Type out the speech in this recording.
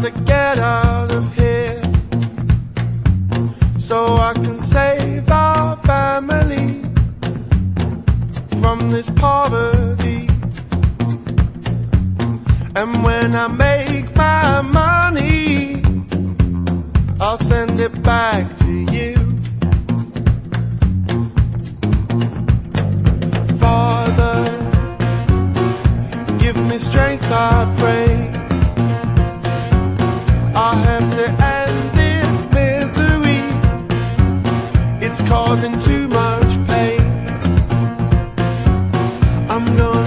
to get out of here so I can save our family from this poverty. And when I make my money, I'll send it back to you. Father, give me strength, I pray. Causing too much pain. I'm gonna